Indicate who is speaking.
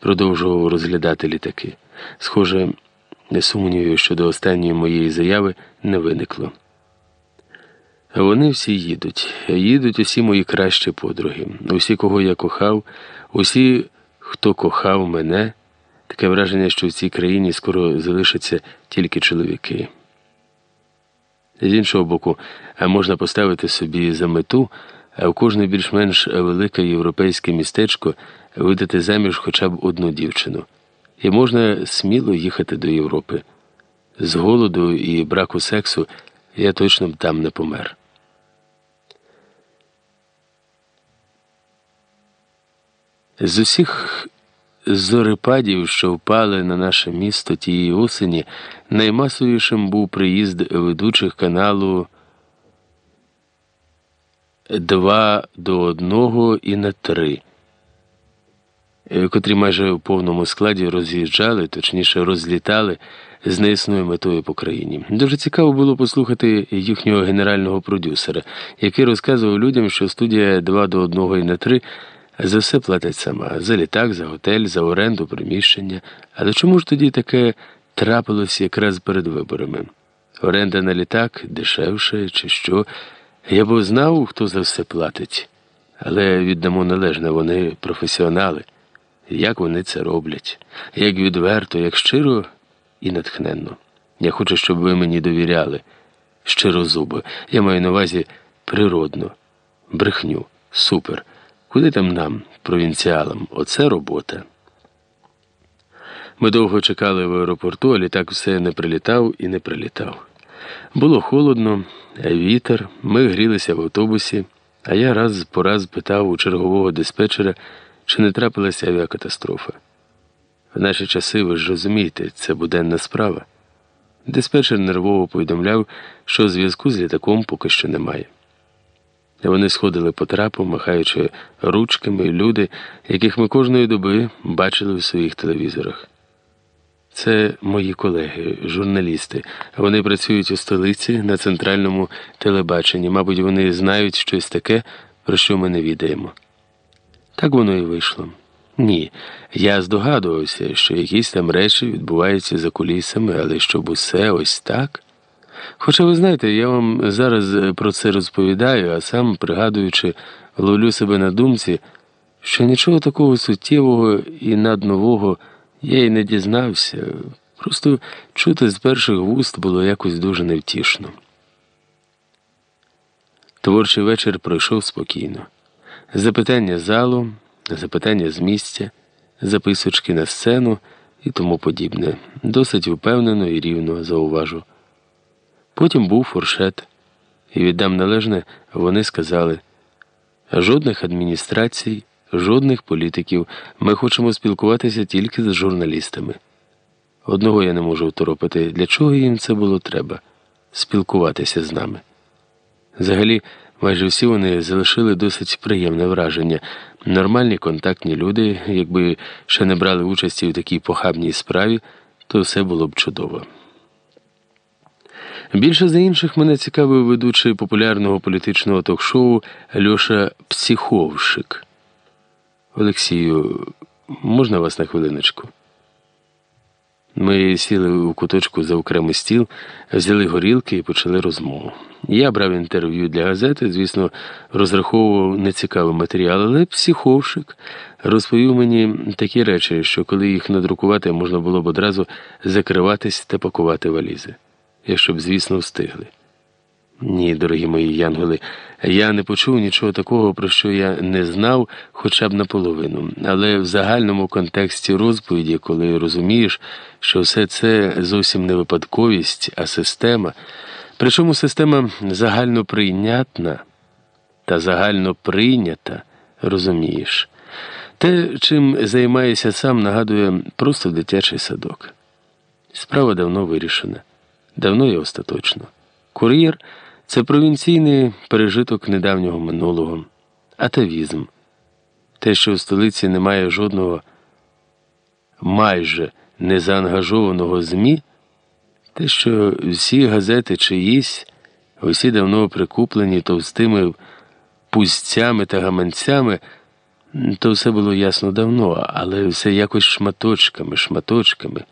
Speaker 1: продовжував розглядати літаки. Схоже, сумнівів щодо останньої моєї заяви не виникло. Вони всі їдуть, їдуть усі мої кращі подруги, усі, кого я кохав, усі, хто кохав мене. Таке враження, що в цій країні скоро залишаться тільки чоловіки. З іншого боку, можна поставити собі за мету, а в кожне більш-менш велике європейське містечко видати заміж хоча б одну дівчину, і можна сміло їхати до Європи. З голоду і браку сексу я точно б там не помер. З усіх зорепадів, що впали на наше місто тієї осені, наймасовішим був приїзд ведучих каналу два до одного і на три, котрі майже в повному складі роз'їжджали, точніше розлітали з неясною метою по країні. Дуже цікаво було послухати їхнього генерального продюсера, який розказував людям, що студія два до одного і на три. За все платить сама, за літак, за готель, за оренду, приміщення. Але чому ж тоді таке трапилось якраз перед виборами? Оренда на літак дешевше чи що? Я б знав, хто за все платить. Але віддамо належне, вони професіонали. Як вони це роблять, як відверто, як щиро і натхненно. Я хочу, щоб ви мені довіряли. Щиро зуби. Я маю на увазі природно, брехню, супер. Куди там нам, провінціалам? Оце робота. Ми довго чекали в аеропорту, а літак все не прилітав і не прилітав. Було холодно, вітер, ми грілися в автобусі, а я раз по раз питав у чергового диспетчера, чи не трапилася авіакатастрофа. В наші часи, ви ж розумієте, це буденна справа. Диспетчер нервово повідомляв, що зв'язку з літаком поки що немає. Вони сходили по трапу, махаючи ручками люди, яких ми кожної доби бачили в своїх телевізорах. Це мої колеги, журналісти. Вони працюють у столиці на центральному телебаченні. Мабуть, вони знають щось таке, про що ми не відаємо. Так воно і вийшло. Ні, я здогадувався, що якісь там речі відбуваються за кулісами, але щоб усе ось так. Хоча ви знаєте, я вам зараз е, про це розповідаю, а сам, пригадуючи, ловлю себе на думці, що нічого такого суттєвого і наднового я й не дізнався. Просто чути з перших вуст було якось дуже невтішно. Творчий вечір пройшов спокійно. Запитання залу, запитання з місця, записочки на сцену і тому подібне. Досить впевнено і рівно зауважу. Потім був фуршет, і віддам належне, вони сказали: жодних адміністрацій, жодних політиків. Ми хочемо спілкуватися тільки з журналістами. Одного я не можу второпити, для чого їм це було треба спілкуватися з нами. Взагалі, майже всі вони залишили досить приємне враження. Нормальні контактні люди, якби ще не брали участі в такій похабній справі, то все було б чудово. Більше за інших мене цікавив ведучий популярного політичного ток-шоу Льоша Психовшик. Олексію, можна вас на хвилиночку? Ми сіли у куточку за окремий стіл, взяли горілки і почали розмову. Я брав інтерв'ю для газети, звісно, розраховував нецікавий матеріал, але психовшик розповів мені такі речі, що коли їх надрукувати, можна було б одразу закриватись та пакувати валізи якщо б, звісно, встигли. Ні, дорогі мої янголи, я не почув нічого такого, про що я не знав хоча б наполовину. Але в загальному контексті розповіді, коли розумієш, що все це зовсім не випадковість, а система, причому система загально прийнятна та загально прийнята, розумієш, те, чим займаєшся сам, нагадує просто дитячий садок. Справа давно вирішена давно і остаточно. Кур'єр це провінційний пережиток недавнього минулого, атавізм. Те, що в столиці немає жодного майже незаангажованого ЗМІ, те, що всі газети чиїсь, усі давно прикуплені товстими пустцями та гаманцями, То все було ясно давно, але все якось шматочками, шматочками.